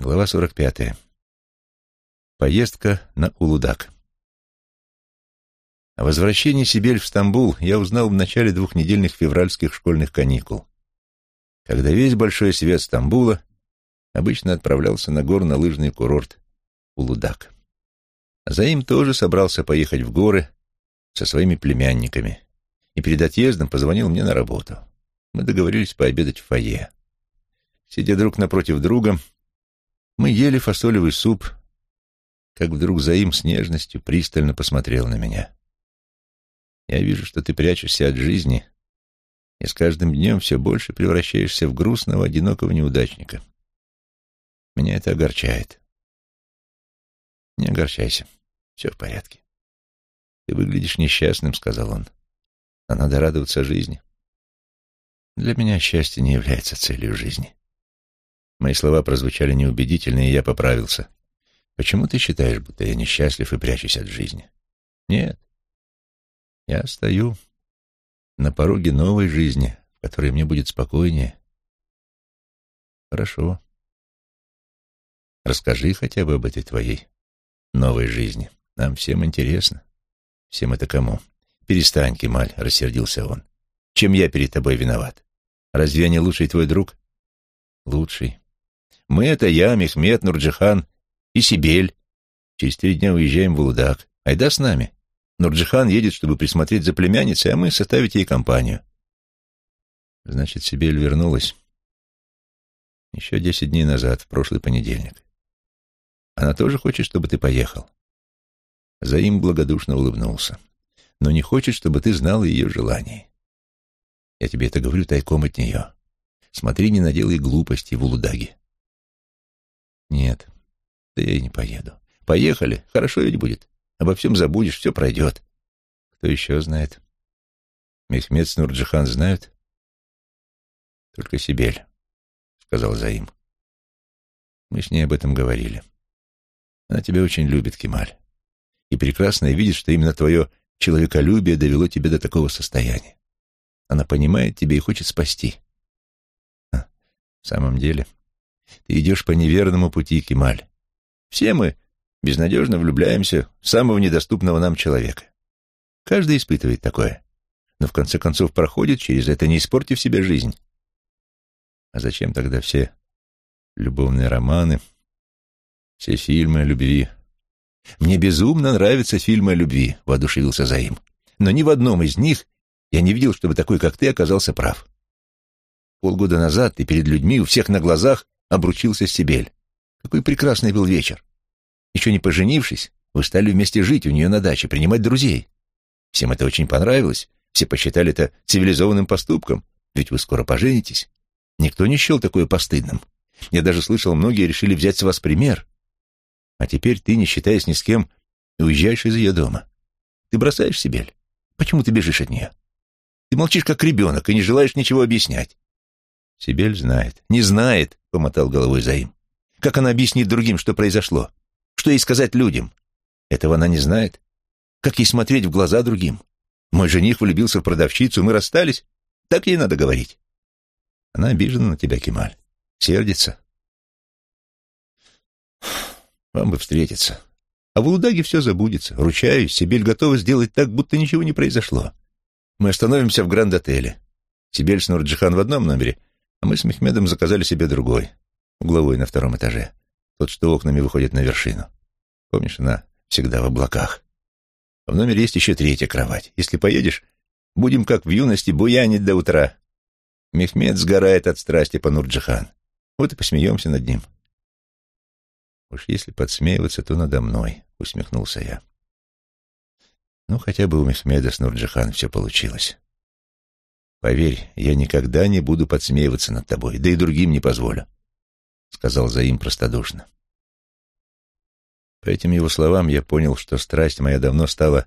Глава 45. Поездка на Улудак. О возвращении Сибель в Стамбул я узнал в начале двухнедельных февральских школьных каникул, когда весь большой свет Стамбула обычно отправлялся на горно-лыжный курорт Улудак. А Заим тоже собрался поехать в горы со своими племянниками и перед отъездом позвонил мне на работу. Мы договорились пообедать в фойе. Сидя друг напротив друга, мы ели фасолевый суп, как вдруг Заим с нежностью пристально посмотрел на меня. «Я вижу, что ты прячешься от жизни, и с каждым днем все больше превращаешься в грустного, одинокого неудачника. Меня это огорчает». «Не огорчайся, все в порядке». «Ты выглядишь несчастным», — сказал он. «А надо радоваться жизни». «Для меня счастье не является целью жизни». Мои слова прозвучали неубедительно, и я поправился. Почему ты считаешь, будто я несчастлив и прячусь от жизни? Нет. Я стою на пороге новой жизни, в которой мне будет спокойнее. Хорошо. Расскажи хотя бы об этой твоей новой жизни. Нам всем интересно. Всем это кому? Перестань, Кемаль, — рассердился он. Чем я перед тобой виноват? Разве я не лучший твой друг? Лучший. Мы — это я, Мехмед, Нурджихан и Сибель. Через три дня уезжаем в Улудак. Айда с нами. Нурджихан едет, чтобы присмотреть за племянницей, а мы составить ей компанию. Значит, Сибель вернулась. Еще десять дней назад, в прошлый понедельник. Она тоже хочет, чтобы ты поехал. Заим благодушно улыбнулся. Но не хочет, чтобы ты знал ее желаний. Я тебе это говорю тайком от нее. Смотри, не наделай глупости в Улудаге. Нет, да я и не поеду. Поехали, хорошо ведь будет. Обо всем забудешь, все пройдет. Кто еще знает? Мехмед с Нурджихан знают? Только Сибель, сказал Заим. Мы с ней об этом говорили. Она тебя очень любит, Кемаль. И прекрасно видит, что именно твое человеколюбие довело тебя до такого состояния. Она понимает тебя и хочет спасти. А, в самом деле, ты идешь по неверному пути, Кемаль. Все мы безнадежно влюбляемся в самого недоступного нам человека. Каждый испытывает такое, но в конце концов проходит через это, не испортив себе жизнь. А зачем тогда все любовные романы, все фильмы о любви? Мне безумно нравятся фильмы о любви, воодушевился Заим. Но ни в одном из них я не видел, чтобы такой, как ты, оказался прав. Полгода назад ты перед людьми у всех на глазах обручился Сибель. Какой прекрасный был вечер. Еще не поженившись, вы стали вместе жить у нее на даче, принимать друзей. Всем это очень понравилось. Все посчитали это цивилизованным поступком, ведь вы скоро поженитесь. Никто не счел такое постыдным. Я даже слышал, многие решили взять с вас пример. А теперь ты, не считаясь ни с кем, уезжаешь из ее дома. Ты бросаешь Сибель. Почему ты бежишь от нее? Ты молчишь, как ребенок, и не желаешь ничего объяснять. Сибель знает. Не знает, — помотал головой Заим. Как она объяснит другим, что произошло? Что ей сказать людям? Этого она не знает. Как ей смотреть в глаза другим? Мой жених влюбился в продавщицу, мы расстались. Так ей надо говорить. Она обижена на тебя, Кемаль. Сердится. Вам бы встретиться. А в Улудаге все забудется. Ручаюсь, Сибель готова сделать так, будто ничего не произошло. Мы остановимся в Гранд-отеле. Сибель с Нурджихан в одном номере, а мы с Мехмедом заказали себе другой, угловой на втором этаже, тот, что окнами выходит на вершину. Помнишь, она всегда в облаках. А в номере есть еще третья кровать. Если поедешь, будем, как в юности, буянить до утра. Мехмед сгорает от страсти по Нурджихан. Вот и посмеемся над ним. Уж если подсмеиваться, то надо мной, — усмехнулся я. Ну, хотя бы у Мехмеда с Нурджихан все получилось. Поверь, я никогда не буду подсмеиваться над тобой, да и другим не позволю, — сказал Заим простодушно. По этим его словам я понял, что страсть моя давно стала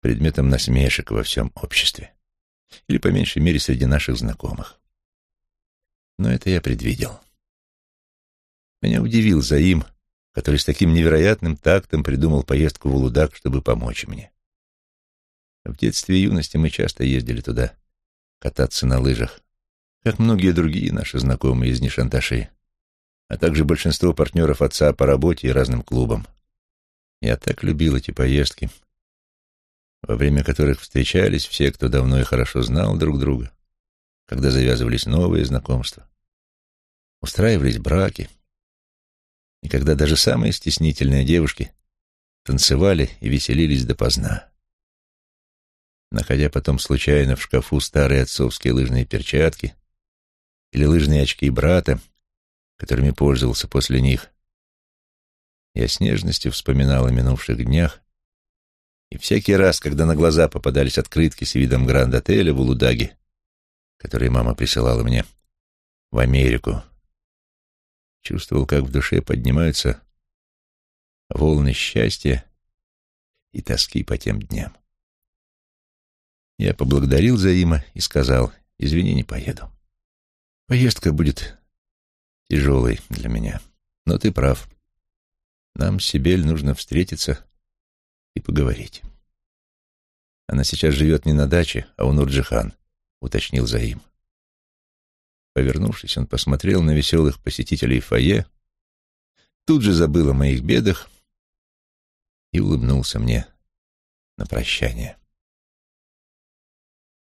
предметом насмешек во всем обществе, или, по меньшей мере, среди наших знакомых. Но это я предвидел. Меня удивил Заим, который с таким невероятным тактом придумал поездку в Улудак, чтобы помочь мне. В детстве и юности мы часто ездили туда кататься на лыжах, как многие другие наши знакомые из Нишанташи. а также большинство партнеров отца по работе и разным клубам. Я так любил эти поездки, во время которых встречались все, кто давно и хорошо знал друг друга, когда завязывались новые знакомства, устраивались браки, и когда даже самые стеснительные девушки танцевали и веселились допоздна. Находя потом случайно в шкафу старые отцовские лыжные перчатки или лыжные очки брата, которыми пользовался после них, я с нежностью вспоминал о минувших днях, и всякий раз, когда на глаза попадались открытки с видом гранд-отеля в Улудаге, которые мама присылала мне в Америку, чувствовал, как в душе поднимаются волны счастья и тоски по тем дням. Я поблагодарил Заима и сказал, извини, не поеду. Поездка будет тяжелой для меня, но ты прав. Нам Сибель нужно встретиться и поговорить. Она сейчас живет не на даче, а у Нурджихан, уточнил Заим. Повернувшись, он посмотрел на веселых посетителей фойе, тут же забыл о моих бедах и улыбнулся мне на прощание.